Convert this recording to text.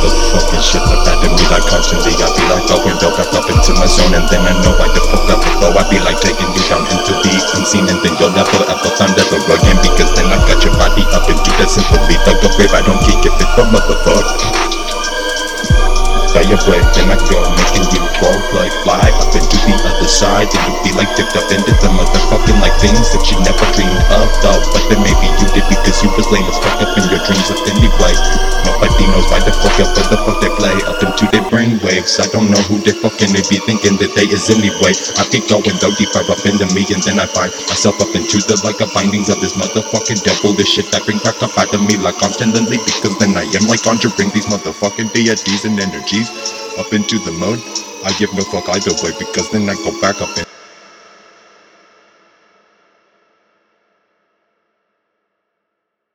like that. To me like constantly I be like going built back up into my zone And then I know I the fuck up. Though I be like taking you down into the unseen And then you'll never ever thunder the rug in Because then I got your body up and into that simple lethal Go grave, I don't kick if it's a motherfucker. Fly away, then I go making you fall like fly up into the other side. And you be like dipped up into the motherfucking like things that you never dreamed you was lame as fuck up in your dreams of anyway Nobody knows why the fuck up, where the fuck they play. Up into their brain waves. I don't know who they fucking they be thinking that they is anyway. I keep going though deeper up into me and then I find myself up into the like a bindings of this motherfucking devil. This shit that bring back up out of me like constantly Because then I am like conjuring these motherfucking deities and energies up into the mode. I give no fuck either way because then I go back up and